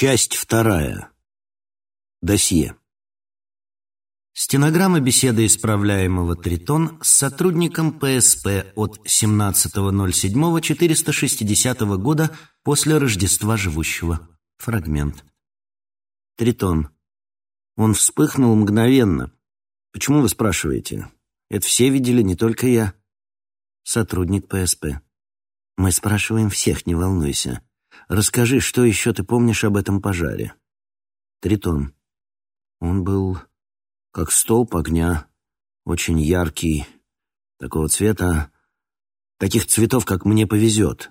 Часть вторая. Досье. Стенограмма беседы исправляемого Тритон с сотрудником ПСП от 17.07.460 года после Рождества живущего. Фрагмент. Тритон. Он вспыхнул мгновенно. Почему вы спрашиваете? Это все видели, не только я. Сотрудник ПСП. Мы спрашиваем всех, не волнуйся. Расскажи, что еще ты помнишь об этом пожаре? Тритон. Он был как столб огня, очень яркий, такого цвета, таких цветов, как мне повезет.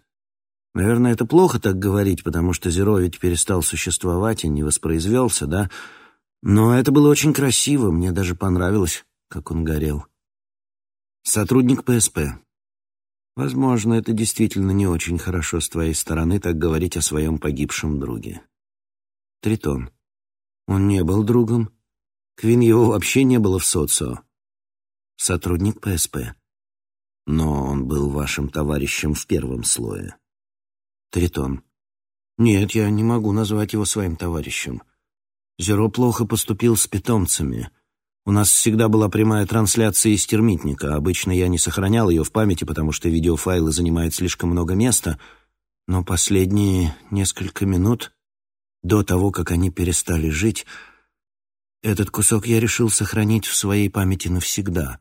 Наверное, это плохо так говорить, потому что Зеро ведь перестал существовать и не воспроизвелся, да? Но это было очень красиво, мне даже понравилось, как он горел. Сотрудник ПСП. Возможно, это действительно не очень хорошо с твоей стороны так говорить о своем погибшем друге. Тритон. Он не был другом. Квин его вообще не было в социо. Сотрудник ПСП. Но он был вашим товарищем в первом слое. Тритон. Нет, я не могу назвать его своим товарищем. Зеро плохо поступил с питомцами. У нас всегда была прямая трансляция из термитника. Обычно я не сохранял ее в памяти, потому что видеофайлы занимают слишком много места. Но последние несколько минут, до того, как они перестали жить, этот кусок я решил сохранить в своей памяти навсегда.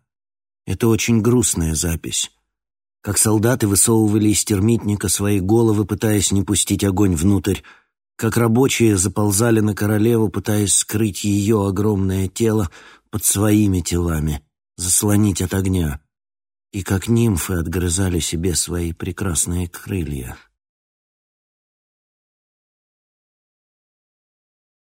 Это очень грустная запись. Как солдаты высовывали из термитника свои головы, пытаясь не пустить огонь внутрь, как рабочие заползали на королеву, пытаясь скрыть ее огромное тело, под своими телами, заслонить от огня, и как нимфы отгрызали себе свои прекрасные крылья.